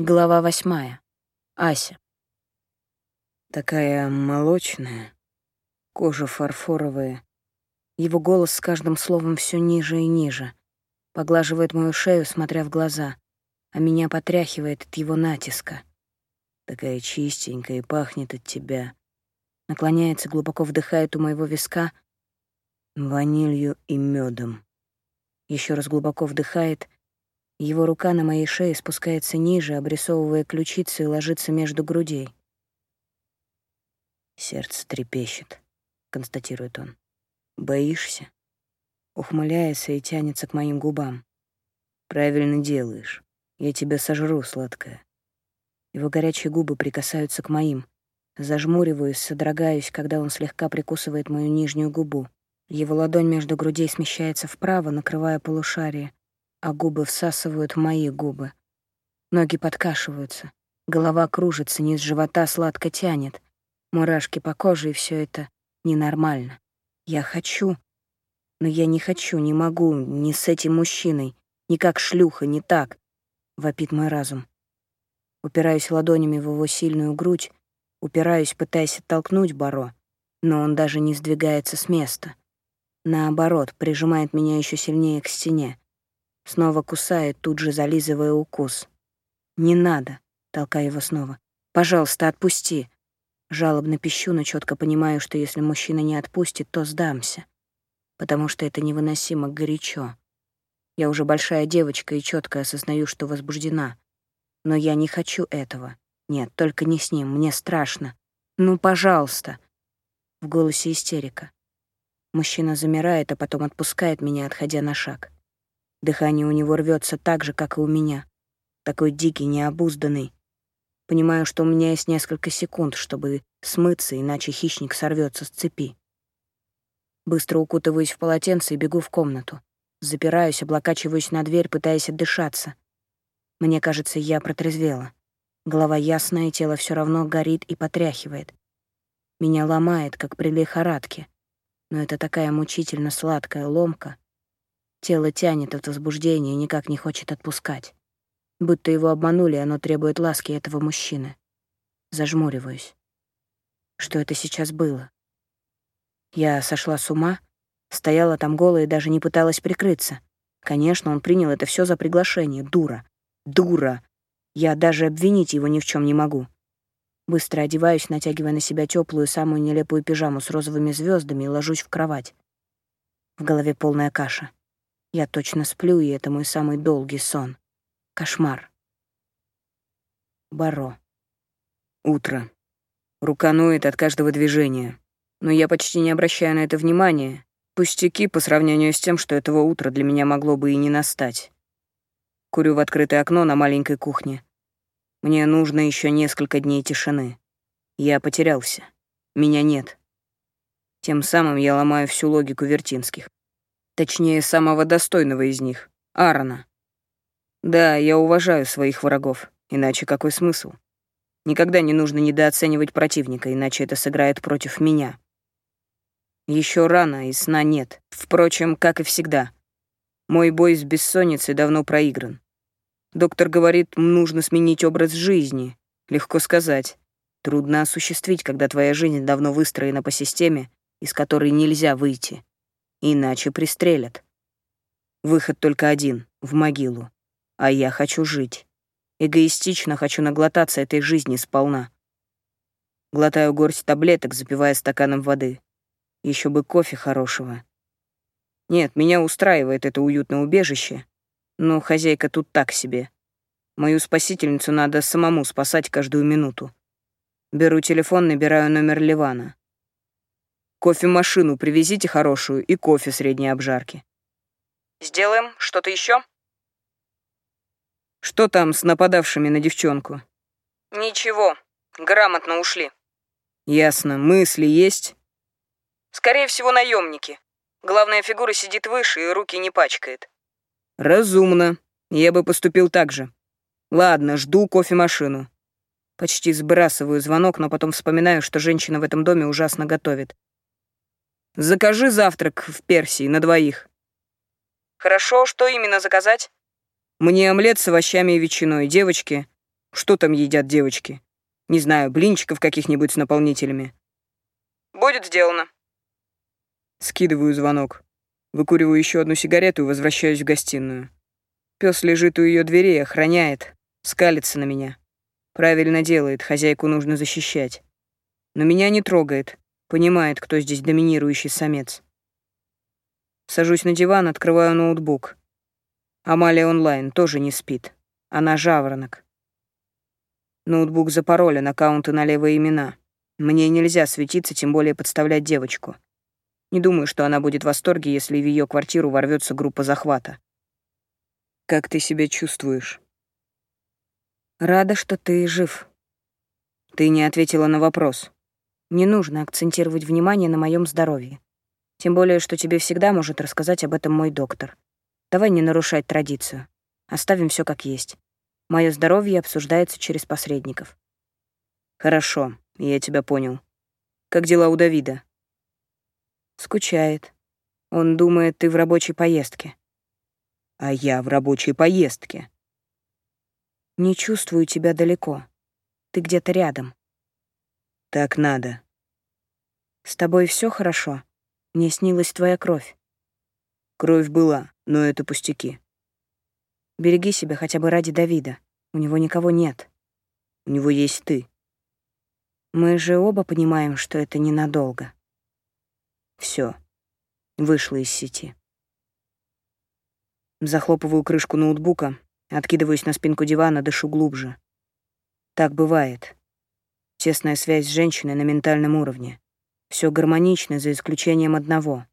Глава восьмая. Ася. Такая молочная, кожа фарфоровая. Его голос с каждым словом все ниже и ниже. Поглаживает мою шею, смотря в глаза, а меня потряхивает от его натиска. Такая чистенькая и пахнет от тебя. Наклоняется, глубоко вдыхает у моего виска ванилью и медом. Еще раз глубоко вдыхает — его рука на моей шее спускается ниже, обрисовывая ключицы и ложится между грудей. «Сердце трепещет», — констатирует он. «Боишься?» Ухмыляется и тянется к моим губам. «Правильно делаешь. Я тебя сожру, сладкая». Его горячие губы прикасаются к моим. Зажмуриваюсь, содрогаюсь, когда он слегка прикусывает мою нижнюю губу. Его ладонь между грудей смещается вправо, накрывая полушарие а губы всасывают мои губы. Ноги подкашиваются, голова кружится, низ живота сладко тянет. Мурашки по коже, и все это ненормально. Я хочу, но я не хочу, не могу, ни с этим мужчиной, ни как шлюха, не так, — вопит мой разум. Упираюсь ладонями в его сильную грудь, упираюсь, пытаясь оттолкнуть Баро, но он даже не сдвигается с места. Наоборот, прижимает меня еще сильнее к стене. Снова кусает, тут же зализывая укус. «Не надо», — толкаю его снова. «Пожалуйста, отпусти». Жалобно пищу, но четко понимаю, что если мужчина не отпустит, то сдамся. Потому что это невыносимо горячо. Я уже большая девочка и четко осознаю, что возбуждена. Но я не хочу этого. Нет, только не с ним, мне страшно. Ну, пожалуйста. В голосе истерика. Мужчина замирает, а потом отпускает меня, отходя на шаг. Дыхание у него рвется так же, как и у меня. Такой дикий, необузданный. Понимаю, что у меня есть несколько секунд, чтобы смыться, иначе хищник сорвется с цепи. Быстро укутываюсь в полотенце и бегу в комнату. Запираюсь, облокачиваюсь на дверь, пытаясь отдышаться. Мне кажется, я протрезвела. Голова ясная, тело все равно горит и потряхивает. Меня ломает, как при лихорадке. Но это такая мучительно сладкая ломка, Тело тянет от возбуждения и никак не хочет отпускать. Будто его обманули, оно требует ласки этого мужчины. Зажмуриваюсь. Что это сейчас было? Я сошла с ума, стояла там голая и даже не пыталась прикрыться. Конечно, он принял это все за приглашение. Дура. Дура. Я даже обвинить его ни в чем не могу. Быстро одеваюсь, натягивая на себя теплую, самую нелепую пижаму с розовыми звездами и ложусь в кровать. В голове полная каша. Я точно сплю, и это мой самый долгий сон. Кошмар. Баро. Утро. Рука ноет от каждого движения. Но я почти не обращаю на это внимания. Пустяки по сравнению с тем, что этого утра для меня могло бы и не настать. Курю в открытое окно на маленькой кухне. Мне нужно еще несколько дней тишины. Я потерялся. Меня нет. Тем самым я ломаю всю логику Вертинских. Точнее, самого достойного из них — Аарона. Да, я уважаю своих врагов, иначе какой смысл? Никогда не нужно недооценивать противника, иначе это сыграет против меня. Еще рано, и сна нет. Впрочем, как и всегда. Мой бой с бессонницей давно проигран. Доктор говорит, нужно сменить образ жизни. Легко сказать. Трудно осуществить, когда твоя жизнь давно выстроена по системе, из которой нельзя выйти. Иначе пристрелят. Выход только один — в могилу. А я хочу жить. Эгоистично хочу наглотаться этой жизни сполна. Глотаю горсть таблеток, запивая стаканом воды. Еще бы кофе хорошего. Нет, меня устраивает это уютное убежище, но хозяйка тут так себе. Мою спасительницу надо самому спасать каждую минуту. Беру телефон, набираю номер Ливана. Кофемашину привезите хорошую и кофе средней обжарки. Сделаем. Что-то еще? Что там с нападавшими на девчонку? Ничего. Грамотно ушли. Ясно. Мысли есть? Скорее всего, наемники. Главная фигура сидит выше и руки не пачкает. Разумно. Я бы поступил так же. Ладно, жду кофемашину. Почти сбрасываю звонок, но потом вспоминаю, что женщина в этом доме ужасно готовит. Закажи завтрак в Персии на двоих». «Хорошо, что именно заказать?» «Мне омлет с овощами и ветчиной, девочки. Что там едят девочки? Не знаю, блинчиков каких-нибудь с наполнителями. Будет сделано. Скидываю звонок. Выкуриваю еще одну сигарету и возвращаюсь в гостиную. Пес лежит у ее дверей, охраняет, скалится на меня. Правильно делает, хозяйку нужно защищать. Но меня не трогает, понимает, кто здесь доминирующий самец. Сажусь на диван, открываю ноутбук. Амалия онлайн тоже не спит. Она жаворонок. Ноутбук запаролен, аккаунты на левые имена. Мне нельзя светиться, тем более подставлять девочку. Не думаю, что она будет в восторге, если в ее квартиру ворвется группа захвата. Как ты себя чувствуешь? Рада, что ты жив. Ты не ответила на вопрос. Не нужно акцентировать внимание на моем здоровье. Тем более, что тебе всегда может рассказать об этом мой доктор. Давай не нарушать традицию. Оставим все как есть. Мое здоровье обсуждается через посредников. Хорошо, я тебя понял. Как дела у Давида? Скучает. Он думает, ты в рабочей поездке. А я в рабочей поездке. Не чувствую тебя далеко. Ты где-то рядом. Так надо. С тобой все хорошо? Мне снилась твоя кровь. Кровь была, но это пустяки. Береги себя хотя бы ради Давида. У него никого нет. У него есть ты. Мы же оба понимаем, что это ненадолго. Все. Вышла из сети. Захлопываю крышку ноутбука, откидываюсь на спинку дивана, дышу глубже. Так бывает. Тесная связь с женщиной на ментальном уровне. Все гармонично, за исключением одного.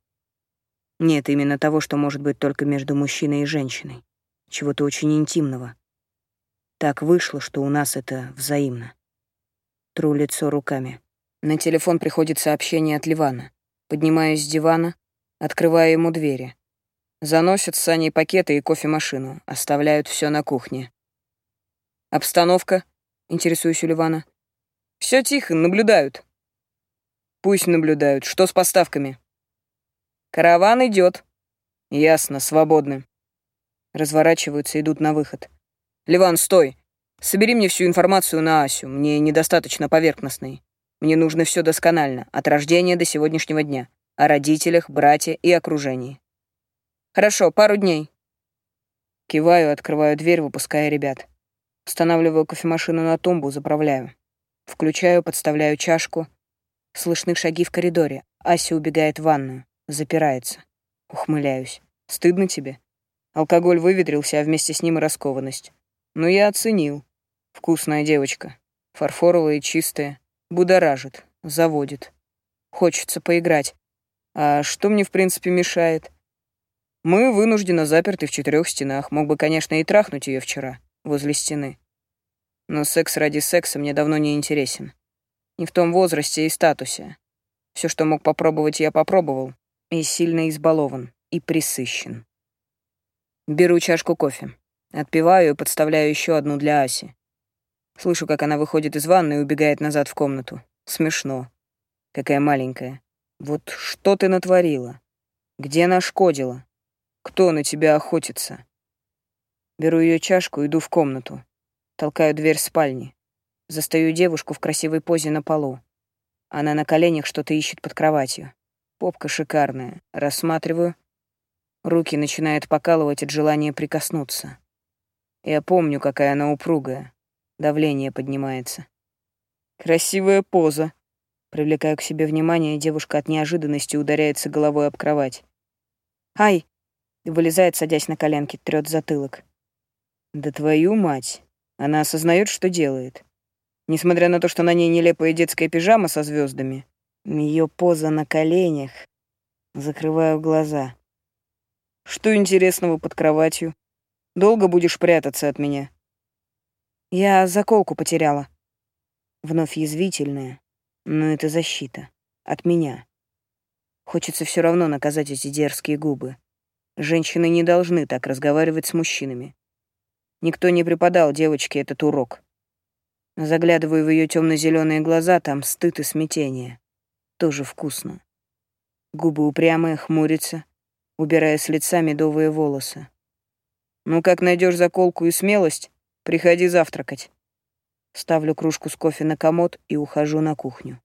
Нет, именно того, что может быть только между мужчиной и женщиной. Чего-то очень интимного. Так вышло, что у нас это взаимно. Тру лицо руками. На телефон приходит сообщение от Ливана. Поднимаюсь с дивана, открываю ему двери. Заносят с Саней пакеты и кофемашину, оставляют все на кухне. «Обстановка?» — интересуюсь у Ливана. Все тихо, наблюдают». «Пусть наблюдают. Что с поставками?» «Караван идет. «Ясно, свободны». Разворачиваются, идут на выход. «Ливан, стой! Собери мне всю информацию на Асю, мне недостаточно поверхностной. Мне нужно все досконально, от рождения до сегодняшнего дня, о родителях, брате и окружении. Хорошо, пару дней. Киваю, открываю дверь, выпуская ребят. Устанавливаю кофемашину на тумбу, заправляю. Включаю, подставляю чашку. Слышны шаги в коридоре. Ася убегает в ванную, запирается. Ухмыляюсь. Стыдно тебе? Алкоголь выветрился, а вместе с ним и раскованность. Но я оценил. Вкусная девочка. Фарфоровая и чистая. Будоражит, заводит. Хочется поиграть. А что мне, в принципе, мешает? Мы вынужденно заперты в четырех стенах. Мог бы, конечно, и трахнуть ее вчера, возле стены. Но секс ради секса мне давно не интересен. Не в том возрасте и статусе. Все, что мог попробовать, я попробовал. И сильно избалован, и присыщен. Беру чашку кофе. Отпиваю и подставляю еще одну для Аси. Слышу, как она выходит из ванны и убегает назад в комнату. Смешно. Какая маленькая. Вот что ты натворила? Где нашкодила? Кто на тебя охотится? Беру ее чашку, иду в комнату. Толкаю дверь спальни. Застаю девушку в красивой позе на полу. Она на коленях что-то ищет под кроватью. Попка шикарная. Рассматриваю. Руки начинают покалывать от желания прикоснуться. Я помню, какая она упругая. Давление поднимается. Красивая поза. Привлекаю к себе внимание, девушка от неожиданности ударяется головой об кровать. «Ай!» — вылезает, садясь на коленки, трёт затылок. «Да твою мать!» Она осознает, что делает. Несмотря на то, что на ней нелепая детская пижама со звездами, ее поза на коленях. Закрываю глаза. Что интересного под кроватью? Долго будешь прятаться от меня? Я заколку потеряла. Вновь язвительная, но это защита. От меня. Хочется все равно наказать эти дерзкие губы. Женщины не должны так разговаривать с мужчинами. Никто не преподал девочке этот урок. Заглядываю в ее темно-зеленые глаза, там стыд и смятение. Тоже вкусно. Губы упрямые, хмурятся, убирая с лица медовые волосы. Ну как найдешь заколку и смелость, приходи завтракать. Ставлю кружку с кофе на комод и ухожу на кухню.